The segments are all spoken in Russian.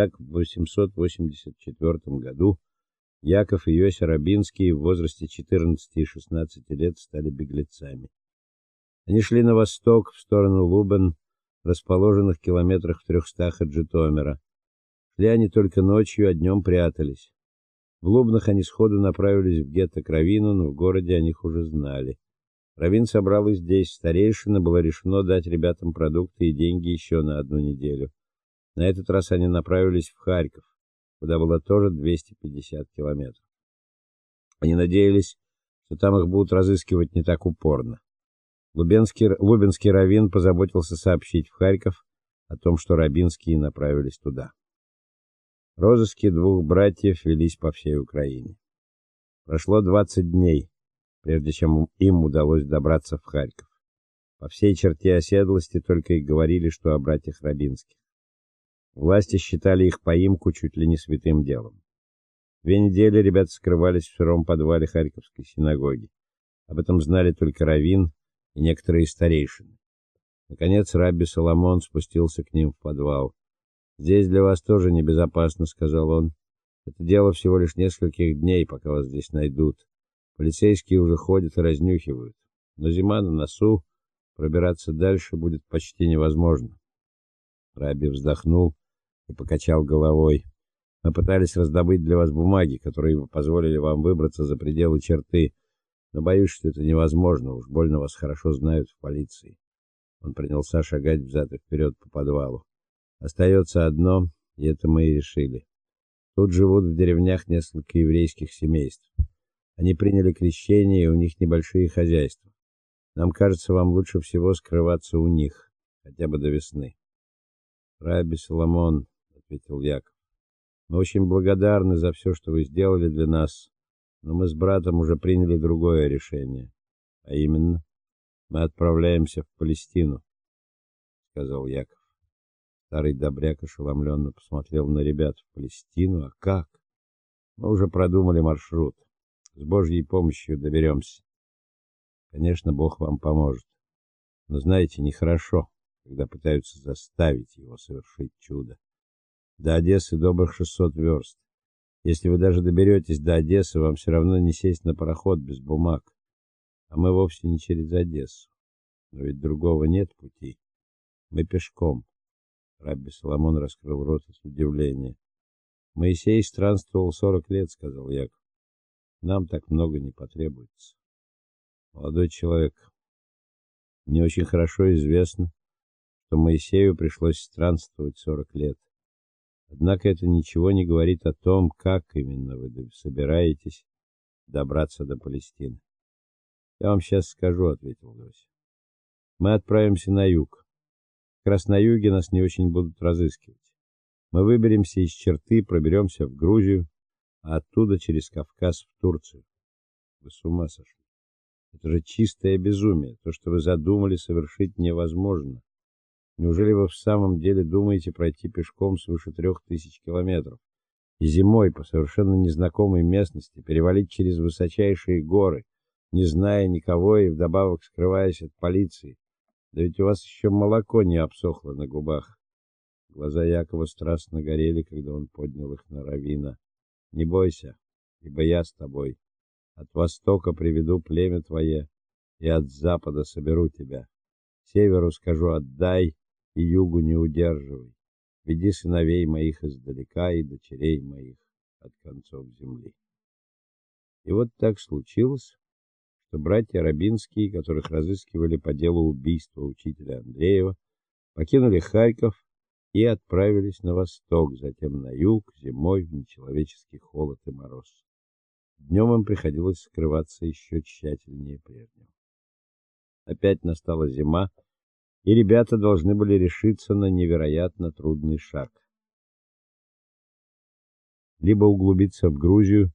Так в 884 году Яков и Йося Рабинский в возрасте 14 и 16 лет стали беглецами. Они шли на восток, в сторону Лубен, расположенных в километрах в трехстах от Житомира. Шли они только ночью, а днем прятались. В Лубнах они сходу направились в гетто Кровину, но в городе о них уже знали. Равин собрал их здесь, старейшина было решено дать ребятам продукты и деньги еще на одну неделю. На этот раз они направились в Харьков, куда было тоже 250 километров. Они надеялись, что там их будут разыскивать не так упорно. Лубенский Лубенский раввин позаботился сообщить в Харьков о том, что рабинские направились туда. Розыски двух братьев велись по всей Украине. Прошло 20 дней, прежде чем им удалось добраться в Харьков. По всей черте оседлости только и говорили, что о братьях Рабинских. Власти считали их поимку чуть ли не святым делом. Две недели ребята скрывались в сыром подвале Харьковской синагоги. Об этом знали только раввин и некоторые старейшины. Наконец Рабби Соломон спустился к ним в подвал. Здесь для вас тоже небезопасно, сказал он. Это дело всего лишь нескольких дней, пока вас здесь найдут. Полицейские уже ходят и разнюхивают. Но зима на носу, пробираться дальше будет почти невозможно. Рабби вздохнул и покачал головой. Мы пытались раздобыть для вас бумаги, которые бы позволили вам выбраться за пределы черты, но боюсь, что это невозможно, уж больно вас хорошо знают в полиции. Он принялся шагать взад и вперед по подвалу. Остается одно, и это мы и решили. Тут живут в деревнях несколько еврейских семейств. Они приняли крещение, и у них небольшие хозяйства. Нам кажется, вам лучше всего скрываться у них, хотя бы до весны. Раби Соломон, ответил Яков. Мы очень благодарны за все, что вы сделали для нас, но мы с братом уже приняли другое решение. А именно, мы отправляемся в Палестину, сказал Яков. Старый добряк ошеломленно посмотрел на ребят в Палестину, а как? Мы уже продумали маршрут. С Божьей помощью доберемся. Конечно, Бог вам поможет. Но знаете, нехорошо, когда пытаются заставить его совершить чудо. До Одессы добрых 600 верст. Если вы даже доберетесь до Одессы, вам все равно не сесть на пароход без бумаг. А мы вовсе не через Одессу. Но ведь другого нет пути. Мы пешком. Рабби Соломон раскрыл рот от удивления. Моисей странствовал 40 лет, сказал Яков. Нам так много не потребуется. Молодой человек, мне очень хорошо известно, что Моисею пришлось странствовать 40 лет. Однако это ничего не говорит о том, как именно вы собираетесь добраться до Палестины. Я вам сейчас скажу, ответил Лось. Мы отправимся на юг. Как раз на юге нас не очень будут разыскивать. Мы выберемся из черты, проберемся в Грузию, а оттуда через Кавказ в Турцию. Вы с ума сошли. Это же чистое безумие. То, что вы задумали совершить, невозможно. Неужели вы в самом деле думаете пройти пешком свыше трех тысяч километров? И зимой по совершенно незнакомой местности перевалить через высочайшие горы, не зная никого и вдобавок скрываясь от полиции? Да ведь у вас еще молоко не обсохло на губах. Глаза Якова страстно горели, когда он поднял их на Равина. Не бойся, ибо я с тобой. От востока приведу племя твое, и от запада соберу тебя. Северу скажу: отдай, и югу не удерживай. Веди сыновей моих издалека и дочерей моих от концов земли. И вот так случилось, что братья Рабинские, которых разыскивали по делу убийства учителя Андреева, покинули Харьков и отправились на восток, затем на юг, зимой в нечеловеческий холод и мороз. Днем им приходилось скрываться еще тщательнее прежнего. Опять настала зима, и ребята должны были решиться на невероятно трудный шаг. Либо углубиться в Грузию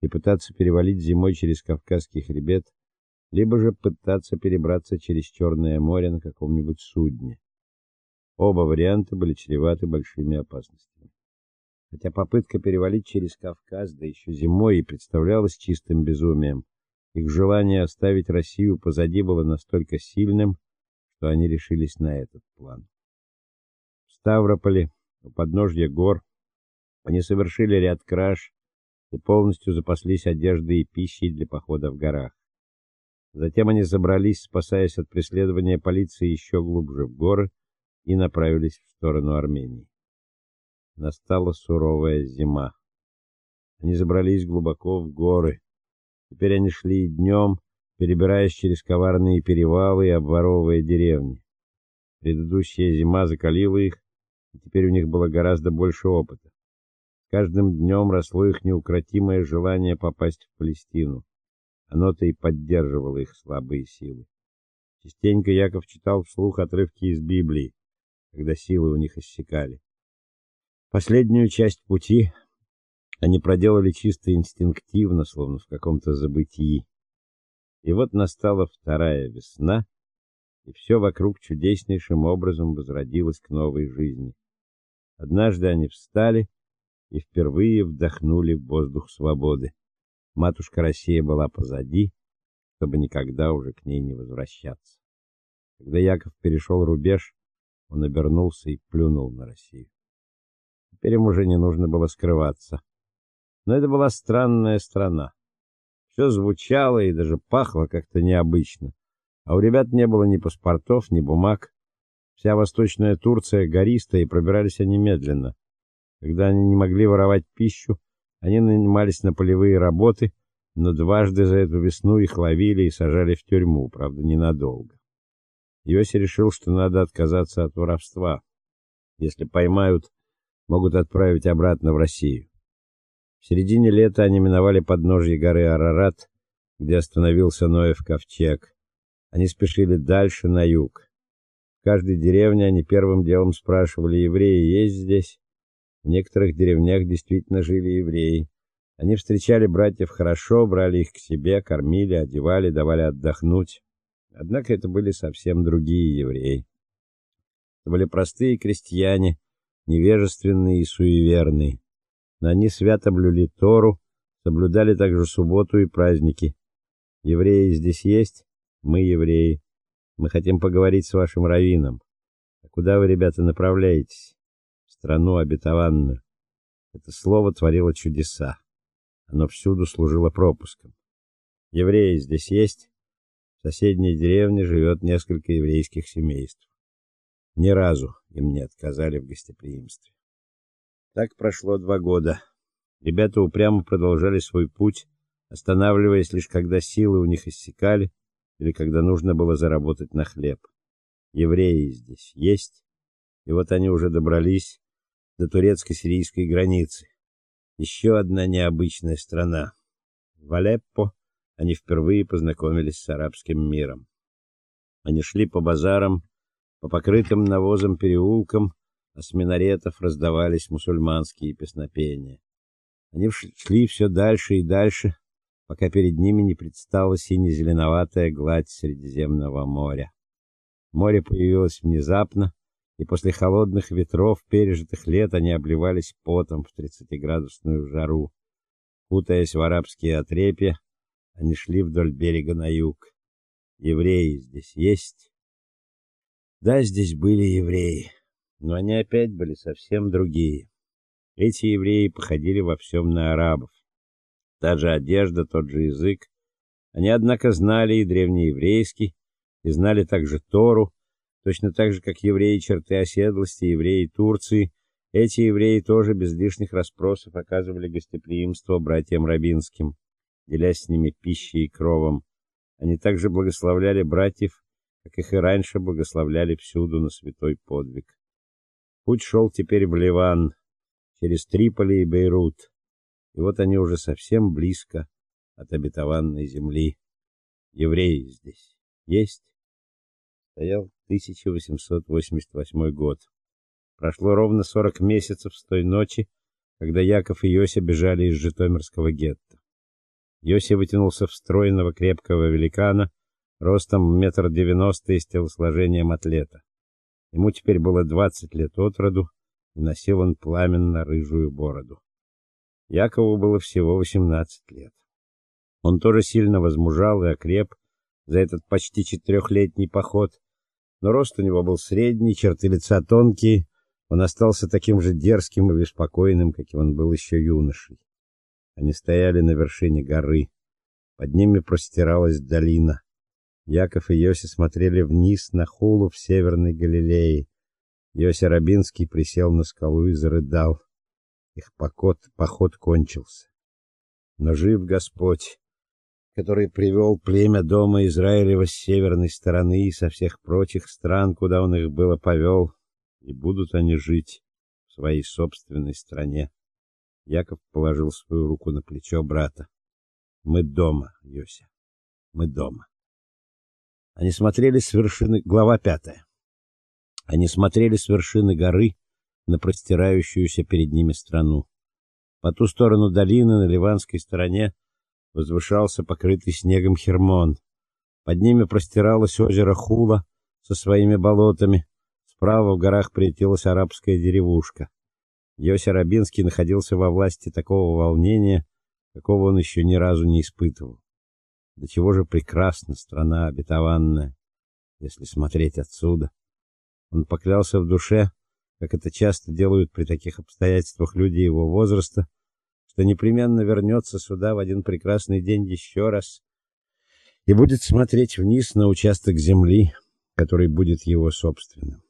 и пытаться перевалить зимой через Кавказский хребет, либо же пытаться перебраться через Черное море на каком-нибудь судне. Оба варианта были чреваты большими опасностями. Хотя попытка перевалить через Кавказ, да еще зимой, и представлялась чистым безумием, их желание оставить Россию позади было настолько сильным, что они решились на этот план. В Ставрополе, у подножья гор, Они совершили ряд краж и полностью запаслись одеждой и пищей для похода в горах. Затем они забрались, спасаясь от преследования полиции, еще глубже в горы и направились в сторону Армении. Настала суровая зима. Они забрались глубоко в горы. Теперь они шли днем, перебираясь через коварные перевалы и обворовывая деревни. Предыдущая зима закалила их, и теперь у них было гораздо больше опыта. С каждым днем росло их неукротимое желание попасть в Палестину. Оно-то и поддерживало их слабые силы. Частенько Яков читал вслух отрывки из Библии, когда силы у них иссякали. Последнюю часть пути они проделали чисто инстинктивно, словно в каком-то забытии. И вот настала вторая весна, и все вокруг чудеснейшим образом возродилось к новой жизни. Однажды они встали и впервые вдохнули воздух свободы. Матушка Россия была позади, чтобы никогда уже к ней не возвращаться. Когда Яков перешел рубеж, он обернулся и плюнул на Россию. Теперь ему уже не нужно было скрываться. Но это была странная страна. Все звучало и даже пахло как-то необычно. А у ребят не было ни паспортов, ни бумаг. Вся восточная Турция гористая, и пробирались они медленно. Когда они не могли воровать пищу, они нанимались на полевые работы, но дважды за эту весну их ловили и сажали в тюрьму, правда, ненадолго. Йоси решил, что надо отказаться от воровства. Если поймают, могут отправить обратно в Россию. В середине лета они миновали подножье горы Арарат, где остановился Ноев ковчег. Они спешили дальше на юг. В каждой деревне они первым делом спрашивали: "Евреи есть здесь?" В некоторых деревнях действительно жили евреи. Они встречали братьев хорошо, брали их к себе, кормили, одевали, давали отдохнуть. Однако это были совсем другие евреи. Это были простые крестьяне, невежественные и суеверные. Они свято блюли Тору, соблюдали также субботу и праздники. Евреи здесь есть? Мы евреи. Мы хотим поговорить с вашим раввином. А куда вы, ребята, направляетесь? В страну обетованную. Это слово творило чудеса. Оно всюду служило пропуском. Евреи здесь есть? В соседней деревне живет несколько еврейских семейств. Ни разу им не отказали в гостеприимстве. Так прошло два года. Ребята упрямо продолжали свой путь, останавливаясь лишь когда силы у них иссякали или когда нужно было заработать на хлеб. Евреи здесь есть, и вот они уже добрались до турецко-сирийской границы. Еще одна необычная страна. В Алеппо они впервые познакомились с арабским миром. Они шли по базарам, по покрытым навозом переулкам, а с минаретов раздавались мусульманские песнопения. Они шли все дальше и дальше, пока перед ними не предстала сине-зеленоватая гладь Средиземного моря. Море появилось внезапно, и после холодных ветров пережитых лет они обливались потом в тридцатиградусную жару. Кутаясь в арабские отрепья, они шли вдоль берега на юг. Евреи здесь есть? Да, здесь были евреи но они опять были совсем другие. Эти евреи походили во всем на арабов. Та же одежда, тот же язык. Они, однако, знали и древнееврейский, и знали также Тору, точно так же, как евреи черты оседлости, евреи Турции. Эти евреи тоже без лишних расспросов оказывали гостеприимство братьям рабинским, делясь с ними пищей и кровом. Они также благословляли братьев, как их и раньше благословляли всюду на святой подвиг. Путь шел теперь в Ливан, через Триполи и Бейрут. И вот они уже совсем близко от обетованной земли. Евреи здесь есть. Стоял 1888 год. Прошло ровно 40 месяцев с той ночи, когда Яков и Йося бежали из Житомирского гетто. Йося вытянулся в стройного крепкого великана, ростом метр девяносто и с телосложением атлета. Ему теперь было 20 лет от роду, и носил он пламенно-рыжую бороду. Якову было всего 18 лет. Он тоже сильно возмужал и окреп за этот почти четырехлетний поход, но рост у него был средний, черты лица тонкие, Он остался таким же дерзким и беспокойным, каким он был еще юношей. Они стояли на вершине горы. Под ними простиралась долина. Яков и Йоси смотрели вниз на хулу в северной Галилее. Йоси Рабинский присел на скалу и зарыдал. Их поход, поход кончился. Но жив Господь, который привел племя дома Израилева с северной стороны и со всех прочих стран, куда он их было повел, и будут они жить в своей собственной стране. Яков положил свою руку на плечо брата. Мы дома, Йося. Мы дома. Они смотрели с вершины, глава пятая. Они смотрели с вершины горы на простирающуюся перед ними страну. По ту сторону долины, на ливанской стороне, возвышался покрытый снегом Хермон. Под ними простиралось озеро Хула со своими болотами. Справа в горах приютилась арабская деревушка. Йося Рабинский находился во власти такого волнения, какого он еще ни разу не испытывал. До чего же прекрасна страна обетованная, если смотреть отсюда. Он поклялся в душе, как это часто делают при таких обстоятельствах люди его возраста, что непременно вернется сюда в один прекрасный день еще раз и будет смотреть вниз на участок земли, который будет его собственным.